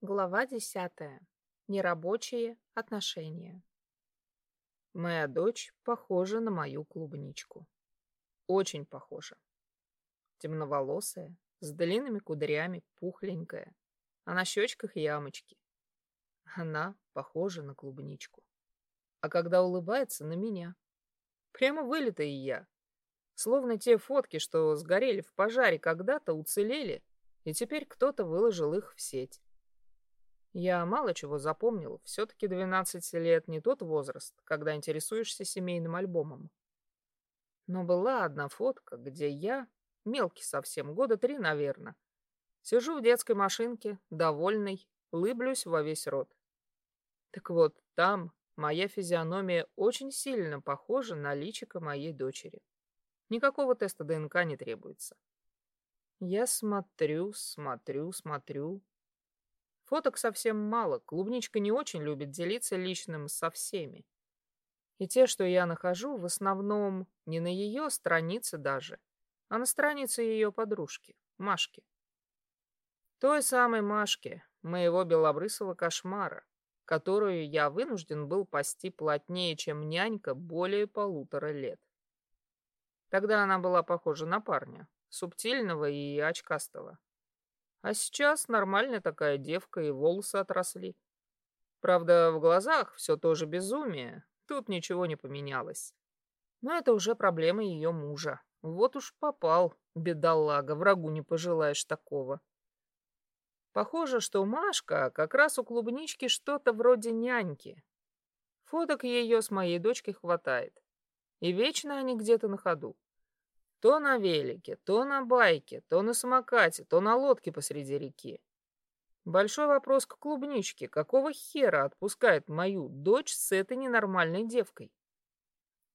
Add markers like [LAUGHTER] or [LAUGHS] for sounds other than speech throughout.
Глава десятая. Нерабочие отношения. Моя дочь похожа на мою клубничку. Очень похожа. Темноволосая, с длинными кудрями, пухленькая, а на щечках ямочки. Она похожа на клубничку. А когда улыбается, на меня. Прямо вылитая я. Словно те фотки, что сгорели в пожаре когда-то, уцелели, и теперь кто-то выложил их в сеть. Я мало чего запомнил. Все-таки 12 лет не тот возраст, когда интересуешься семейным альбомом. Но была одна фотка, где я, мелкий совсем, года три, наверное, сижу в детской машинке, довольный, лыблюсь во весь рот. Так вот, там моя физиономия очень сильно похожа на личико моей дочери. Никакого теста ДНК не требуется. Я смотрю, смотрю, смотрю, Фоток совсем мало, клубничка не очень любит делиться личным со всеми. И те, что я нахожу, в основном не на ее странице даже, а на странице ее подружки, Машки. Той самой Машки, моего белобрысого кошмара, которую я вынужден был пасти плотнее, чем нянька, более полутора лет. Тогда она была похожа на парня, субтильного и очкастого. А сейчас нормальная такая девка, и волосы отросли. Правда, в глазах все тоже безумие. Тут ничего не поменялось. Но это уже проблема ее мужа. Вот уж попал, бедолага, врагу не пожелаешь такого. Похоже, что Машка как раз у клубнички что-то вроде няньки. Фоток ее с моей дочкой хватает. И вечно они где-то на ходу. То на велике, то на байке, то на самокате, то на лодке посреди реки. Большой вопрос к клубничке. Какого хера отпускает мою дочь с этой ненормальной девкой?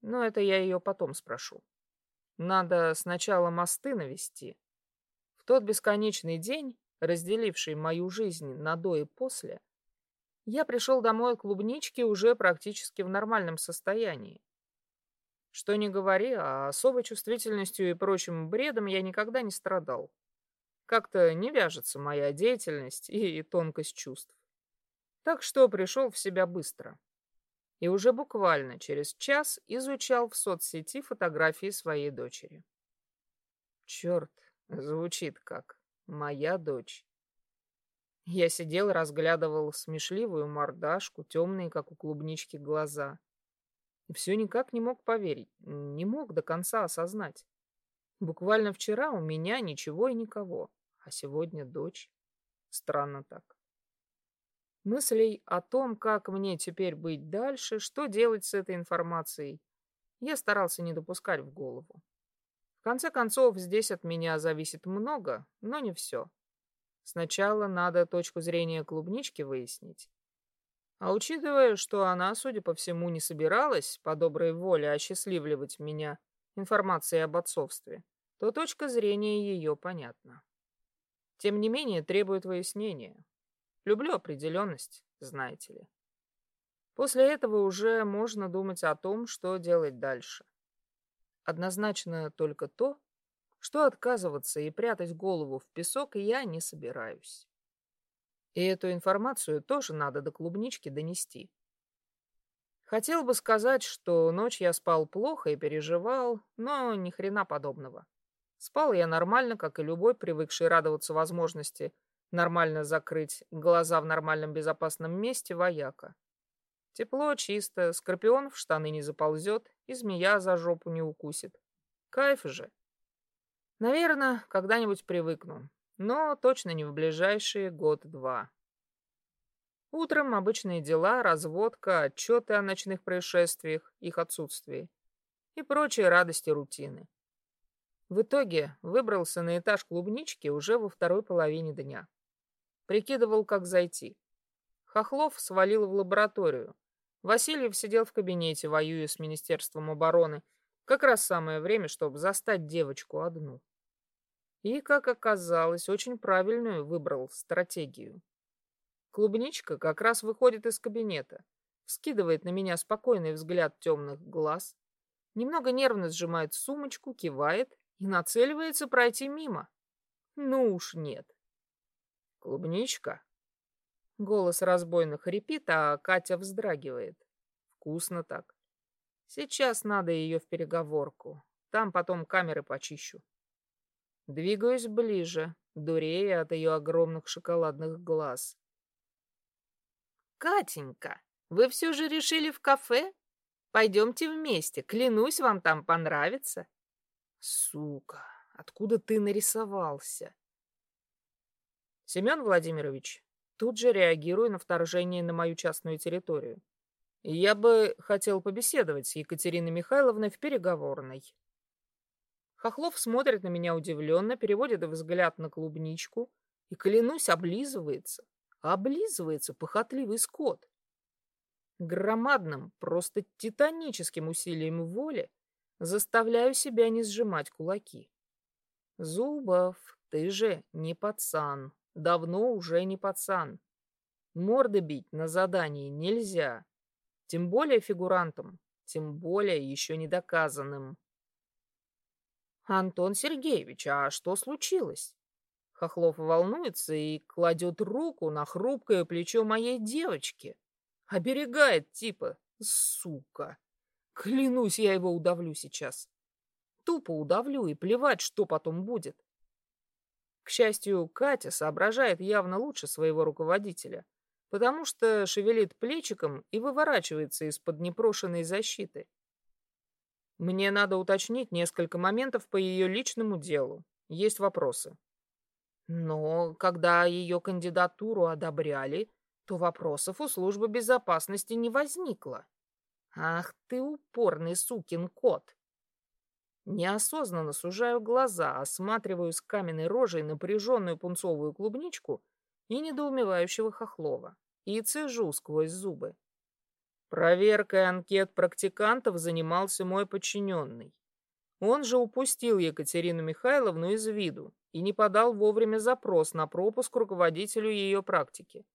Но это я ее потом спрошу. Надо сначала мосты навести. В тот бесконечный день, разделивший мою жизнь на до и после, я пришел домой к клубничке уже практически в нормальном состоянии. Что не говори, а особой чувствительностью и прочим бредом я никогда не страдал. Как-то не вяжется моя деятельность и тонкость чувств. Так что пришел в себя быстро. И уже буквально через час изучал в соцсети фотографии своей дочери. Черт, звучит как «моя дочь». Я сидел, разглядывал смешливую мордашку, темные, как у клубнички, глаза — все никак не мог поверить, не мог до конца осознать. Буквально вчера у меня ничего и никого, а сегодня дочь. Странно так. Мыслей о том, как мне теперь быть дальше, что делать с этой информацией, я старался не допускать в голову. В конце концов, здесь от меня зависит много, но не все. Сначала надо точку зрения клубнички выяснить, а учитывая, что она, судя по всему, не собиралась по доброй воле осчастливливать меня информацией об отцовстве, то точка зрения ее понятна. Тем не менее, требует выяснения. Люблю определенность, знаете ли. После этого уже можно думать о том, что делать дальше. Однозначно только то, что отказываться и прятать голову в песок я не собираюсь. И эту информацию тоже надо до клубнички донести. Хотел бы сказать, что ночь я спал плохо и переживал, но ни хрена подобного. Спал я нормально, как и любой, привыкший радоваться возможности нормально закрыть глаза в нормальном безопасном месте вояка. Тепло, чисто, скорпион в штаны не заползет и змея за жопу не укусит. Кайф же. Наверное, когда-нибудь привыкну но точно не в ближайшие год-два. Утром обычные дела, разводка, отчеты о ночных происшествиях, их отсутствии и прочие радости рутины. В итоге выбрался на этаж клубнички уже во второй половине дня. Прикидывал, как зайти. Хохлов свалил в лабораторию. Васильев сидел в кабинете, воюя с Министерством обороны. Как раз самое время, чтобы застать девочку одну. И, как оказалось, очень правильную выбрал стратегию. Клубничка как раз выходит из кабинета, вскидывает на меня спокойный взгляд темных глаз, немного нервно сжимает сумочку, кивает и нацеливается пройти мимо. Ну уж нет. Клубничка. Голос разбойно хрипит, а Катя вздрагивает. Вкусно так. Сейчас надо ее в переговорку. Там потом камеры почищу. Двигаюсь ближе, дурея от ее огромных шоколадных глаз. «Катенька, вы все же решили в кафе? Пойдемте вместе, клянусь, вам там понравится». «Сука, откуда ты нарисовался?» «Семен Владимирович, тут же реагирую на вторжение на мою частную территорию. Я бы хотел побеседовать с Екатериной Михайловной в переговорной. Хохлов смотрит на меня удивленно, переводит взгляд на клубничку и, клянусь, облизывается. Облизывается похотливый скот. Громадным, просто титаническим усилием воли заставляю себя не сжимать кулаки. Зубов, ты же не пацан. Давно уже не пацан. Морды бить на задании нельзя. Тем более фигурантам, тем более еще не доказанным. «Антон Сергеевич, а что случилось?» Хохлов волнуется и кладет руку на хрупкое плечо моей девочки. Оберегает типа, сука. Клянусь, я его удавлю сейчас. Тупо удавлю и плевать, что потом будет. К счастью, Катя соображает явно лучше своего руководителя потому что шевелит плечиком и выворачивается из-под непрошенной защиты. Мне надо уточнить несколько моментов по ее личному делу. Есть вопросы. Но когда ее кандидатуру одобряли, то вопросов у службы безопасности не возникло. Ах ты упорный сукин кот! Неосознанно сужаю глаза, осматриваю с каменной рожей напряженную пунцовую клубничку и недоумевающего Хохлова и цежу сквозь зубы. Проверкой анкет практикантов занимался мой подчиненный. Он же упустил Екатерину Михайловну из виду и не подал вовремя запрос на пропуск руководителю ее практики.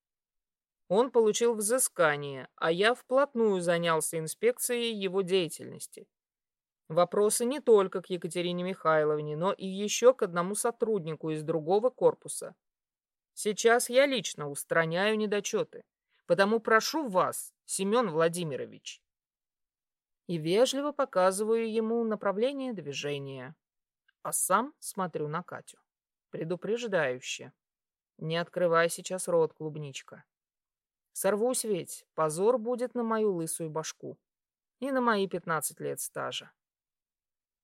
Он получил взыскание, а я вплотную занялся инспекцией его деятельности. Вопросы не только к Екатерине Михайловне, но и еще к одному сотруднику из другого корпуса. Сейчас я лично устраняю недочеты, потому прошу вас, Семен Владимирович. И вежливо показываю ему направление движения, а сам смотрю на Катю. Предупреждающе. Не открывай сейчас рот, клубничка. Сорвусь ведь, позор будет на мою лысую башку и на мои пятнадцать лет стажа.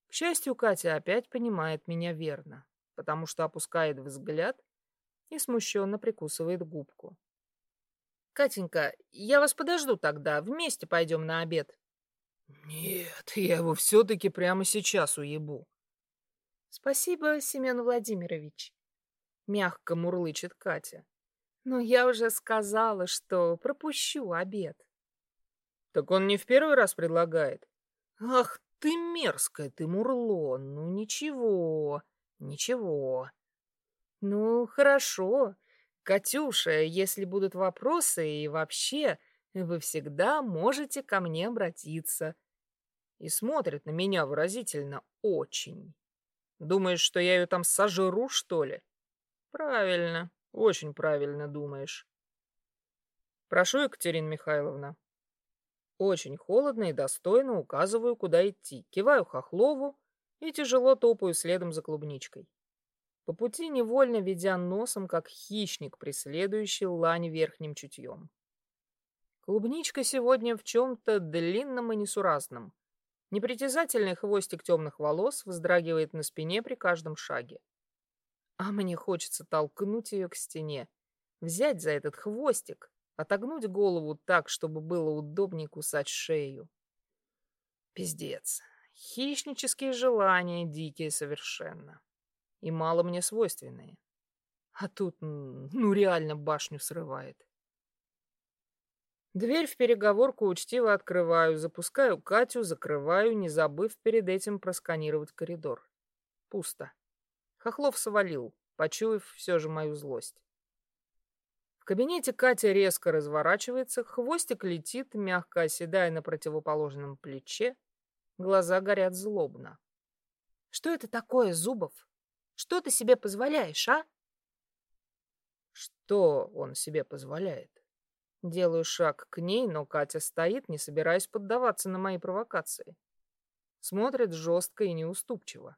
К счастью, Катя опять понимает меня верно, потому что опускает взгляд и смущенно прикусывает губку. «Катенька, я вас подожду тогда, вместе пойдем на обед». «Нет, я его все-таки прямо сейчас уебу». «Спасибо, Семен Владимирович», — мягко мурлычет Катя. «Но я уже сказала, что пропущу обед». «Так он не в первый раз предлагает?» «Ах ты мерзкая ты, Мурло! Ну ничего, ничего». Ну, хорошо. Катюша, если будут вопросы и вообще, вы всегда можете ко мне обратиться. И смотрит на меня выразительно очень. Думаешь, что я ее там сожру, что ли? Правильно, очень правильно думаешь. Прошу, Екатерина Михайловна. Очень холодно и достойно указываю, куда идти. Киваю Хохлову и тяжело топаю следом за клубничкой по пути невольно ведя носом, как хищник, преследующий лань верхним чутьем. Клубничка сегодня в чем-то длинном и несуразном. Непритязательный хвостик темных волос вздрагивает на спине при каждом шаге. А мне хочется толкнуть ее к стене, взять за этот хвостик, отогнуть голову так, чтобы было удобнее кусать шею. Пиздец. Хищнические желания дикие совершенно и мало мне свойственные. А тут, ну, реально башню срывает. Дверь в переговорку учтиво открываю, запускаю Катю, закрываю, не забыв перед этим просканировать коридор. Пусто. Хохлов свалил, почуяв все же мою злость. В кабинете Катя резко разворачивается, хвостик летит, мягко оседая на противоположном плече, глаза горят злобно. «Что это такое, Зубов?» Что ты себе позволяешь, а? Что он себе позволяет? Делаю шаг к ней, но Катя стоит, не собираясь поддаваться на мои провокации. Смотрит жестко и неуступчиво.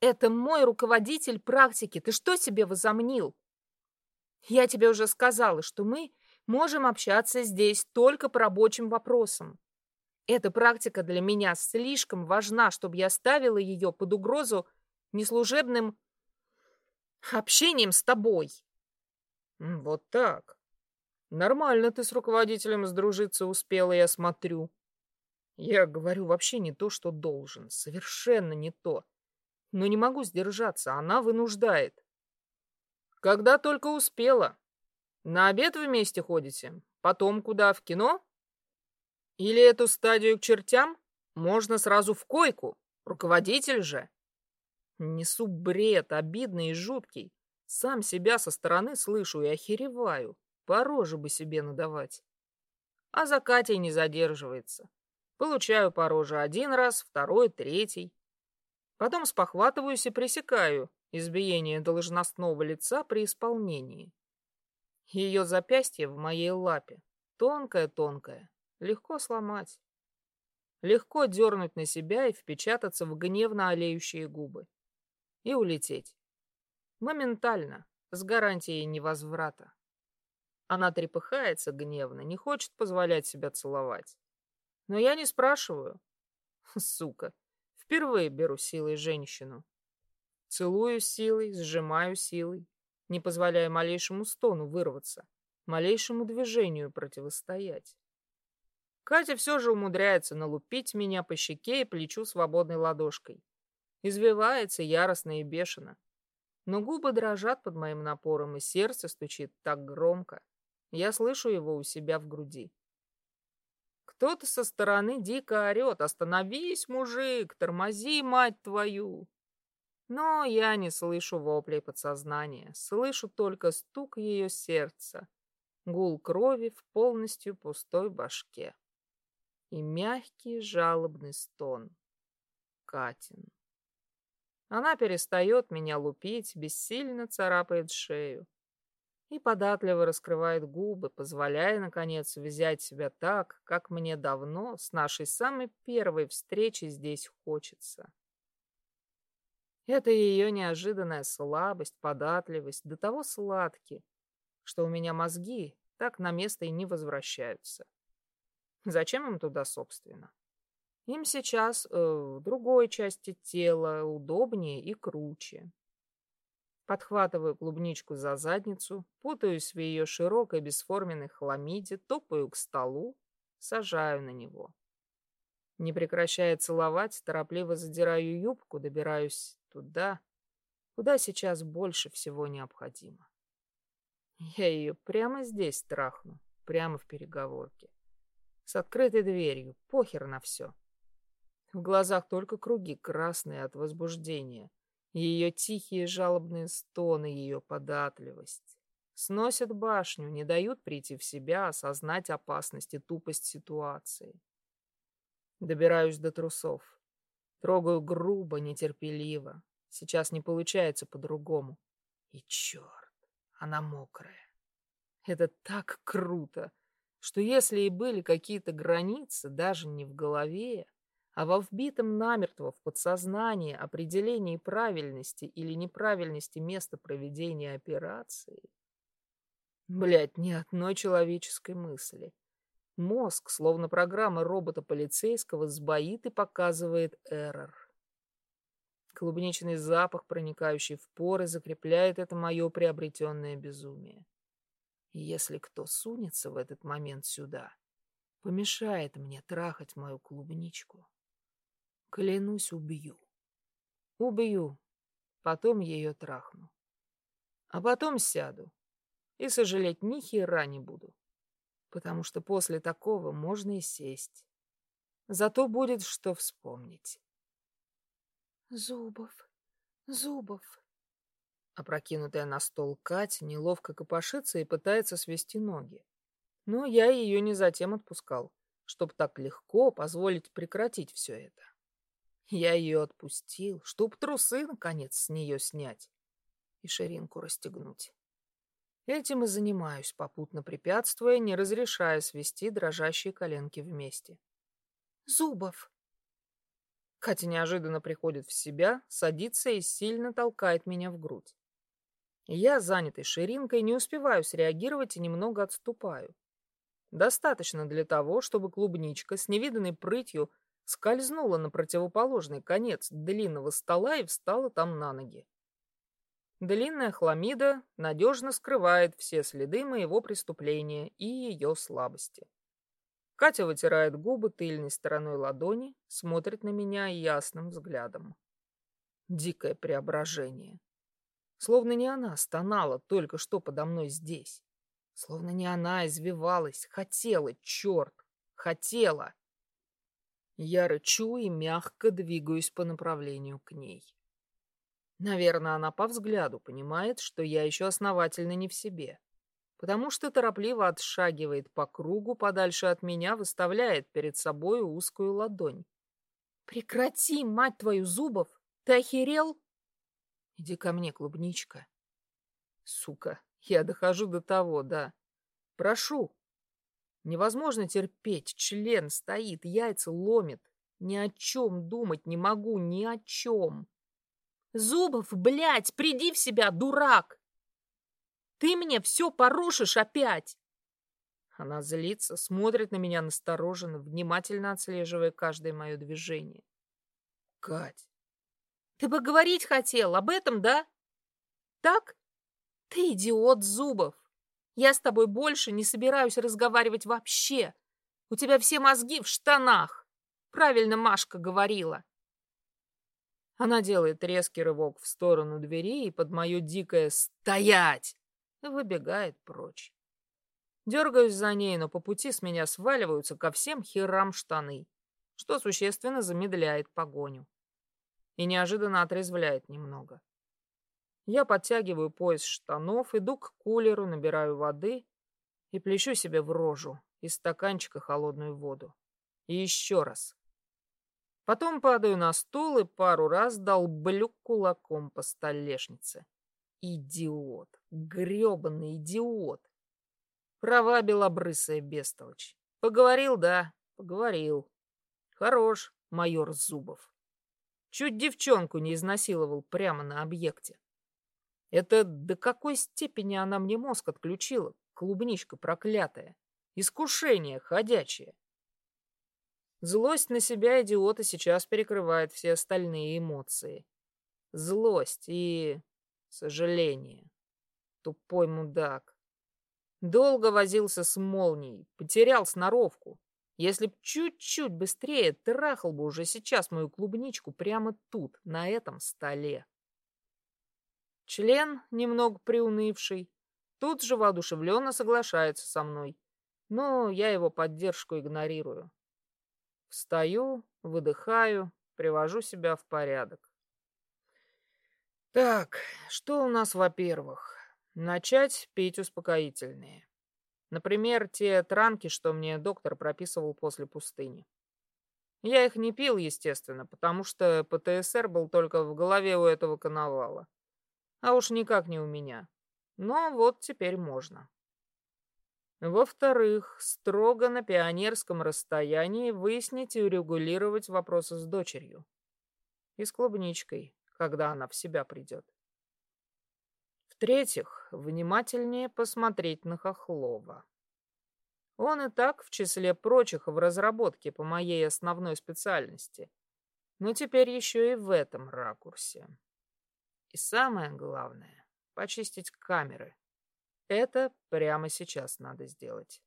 «Это мой руководитель практики. Ты что себе возомнил? Я тебе уже сказала, что мы можем общаться здесь только по рабочим вопросам. Эта практика для меня слишком важна, чтобы я ставила ее под угрозу неслужебным общением с тобой. Вот так. Нормально ты с руководителем сдружиться успела, я смотрю. Я говорю вообще не то, что должен. Совершенно не то. Но не могу сдержаться, она вынуждает. Когда только успела. На обед вместе ходите? Потом куда, в кино? Или эту стадию к чертям можно сразу в койку? Руководитель же. Несу бред, обидный и жуткий. Сам себя со стороны слышу и охереваю. По роже бы себе надавать. А за Катей не задерживается. Получаю по роже один раз, второй, третий. Потом спохватываюсь и пресекаю избиение должностного лица при исполнении. Ее запястье в моей лапе. Тонкое-тонкое. Легко сломать. Легко дернуть на себя и впечататься в гневно олеющие губы. И улететь. Моментально, с гарантией невозврата. Она трепыхается гневно, не хочет позволять себя целовать. Но я не спрашиваю. [LAUGHS] Сука, впервые беру силой женщину. Целую силой, сжимаю силой, не позволяя малейшему стону вырваться, малейшему движению противостоять. Катя все же умудряется налупить меня по щеке и плечу свободной ладошкой. Извивается яростно и бешено. Но губы дрожат под моим напором, и сердце стучит так громко. Я слышу его у себя в груди. Кто-то со стороны дико орет «Остановись, мужик! Тормози, мать твою!» Но я не слышу воплей подсознания, слышу только стук ее сердца, гул крови в полностью пустой башке и мягкий жалобный стон. Катин. Она перестает меня лупить, бессильно царапает шею и податливо раскрывает губы, позволяя, наконец, взять себя так, как мне давно, с нашей самой первой встречи здесь хочется. Это ее неожиданная слабость, податливость, до того сладкие, что у меня мозги так на место и не возвращаются. Зачем им туда, собственно? Им сейчас э, другой части тела удобнее и круче. Подхватываю клубничку за задницу, путаюсь в ее широкой бесформенной хламиде, топаю к столу, сажаю на него. Не прекращая целовать, торопливо задираю юбку, добираюсь туда, куда сейчас больше всего необходимо. Я ее прямо здесь трахну, прямо в переговорке. С открытой дверью, похер на все. В глазах только круги красные от возбуждения. Ее тихие жалобные стоны, ее податливость. Сносят башню, не дают прийти в себя, осознать опасность и тупость ситуации. Добираюсь до трусов. Трогаю грубо, нетерпеливо. Сейчас не получается по-другому. И черт, она мокрая. Это так круто, что если и были какие-то границы, даже не в голове, а во вбитом намертво в подсознание определении правильности или неправильности места проведения операции, блядь, ни одной человеческой мысли. Мозг, словно программа робота-полицейского, сбоит и показывает эррор. Клубничный запах, проникающий в поры, закрепляет это мое приобретенное безумие. Если кто сунется в этот момент сюда, помешает мне трахать мою клубничку, клянусь, убью. Убью, потом ее трахну. А потом сяду и сожалеть ни хера не буду потому что после такого можно и сесть. Зато будет что вспомнить. Зубов, Зубов. Опрокинутая на стол Катя неловко копошится и пытается свести ноги. Но я ее не затем отпускал, чтобы так легко позволить прекратить все это. Я ее отпустил, чтоб трусы, наконец, с нее снять и ширинку расстегнуть. Этим и занимаюсь, попутно препятствуя, не разрешая свести дрожащие коленки вместе. Зубов. Катя неожиданно приходит в себя, садится и сильно толкает меня в грудь. Я, занятый ширинкой, не успеваю среагировать и немного отступаю. Достаточно для того, чтобы клубничка с невиданной прытью скользнула на противоположный конец длинного стола и встала там на ноги. Длинная хламида надежно скрывает все следы моего преступления и ее слабости. Катя вытирает губы тыльной стороной ладони, смотрит на меня ясным взглядом. Дикое преображение. Словно не она стонала только что подо мной здесь. Словно не она извивалась, хотела, черт, хотела. Я рычу и мягко двигаюсь по направлению к ней. Наверное, она по взгляду понимает, что я еще основательно не в себе, потому что торопливо отшагивает по кругу подальше от меня, выставляет перед собой узкую ладонь. «Прекрати, мать твою, Зубов! Ты охерел?» «Иди ко мне, клубничка». «Сука, я дохожу до того, да. Прошу». Невозможно терпеть, член стоит, яйца ломит. Ни о чем думать не могу, ни о чем. Зубов, блядь, приди в себя, дурак! Ты мне все порушишь опять!» Она злится, смотрит на меня настороженно, внимательно отслеживая каждое мое движение. «Кать!» «Ты бы говорить хотел об этом, да? Так? Ты идиот, Зубов! Я с тобой больше не собираюсь разговаривать вообще. У тебя все мозги в штанах. Правильно Машка говорила. Она делает резкий рывок в сторону двери и под мое дикое «Стоять!» выбегает прочь. Дергаюсь за ней, но по пути с меня сваливаются ко всем херам штаны, что существенно замедляет погоню. И неожиданно отрезвляет немного. Я подтягиваю пояс штанов, иду к кулеру, набираю воды и плещу себе в рожу из стаканчика холодную воду. И еще раз. Потом падаю на стул и пару раз долблю кулаком по столешнице. Идиот, грёбаный идиот. Права белобрысая бестолочь. Поговорил, да, поговорил. Хорош, майор Зубов. Чуть девчонку не изнасиловал прямо на объекте. Это до какой степени она мне мозг отключила, клубничка проклятая. Искушение ходячее. Злость на себя идиота сейчас перекрывает все остальные эмоции. Злость и сожаление. Тупой мудак. Долго возился с молнией, потерял сноровку. Если б чуть-чуть быстрее, трахал бы уже сейчас мою клубничку прямо тут, на этом столе. Член, немного приунывший, тут же воодушевленно соглашается со мной, но я его поддержку игнорирую. Встаю, выдыхаю, привожу себя в порядок. Так, что у нас, во-первых? Начать пить успокоительные. Например, те транки, что мне доктор прописывал после пустыни. Я их не пил, естественно, потому что ПТСР был только в голове у этого коновала. А уж никак не у меня. Но вот теперь можно. Во-вторых, строго на пионерском расстоянии выяснить и урегулировать вопросы с дочерью. И с клубничкой, когда она в себя придет. В-третьих, внимательнее посмотреть на Хохлова. Он и так в числе прочих в разработке по моей основной специальности, но теперь еще и в этом ракурсе. И самое главное — почистить камеры, это прямо сейчас надо сделать.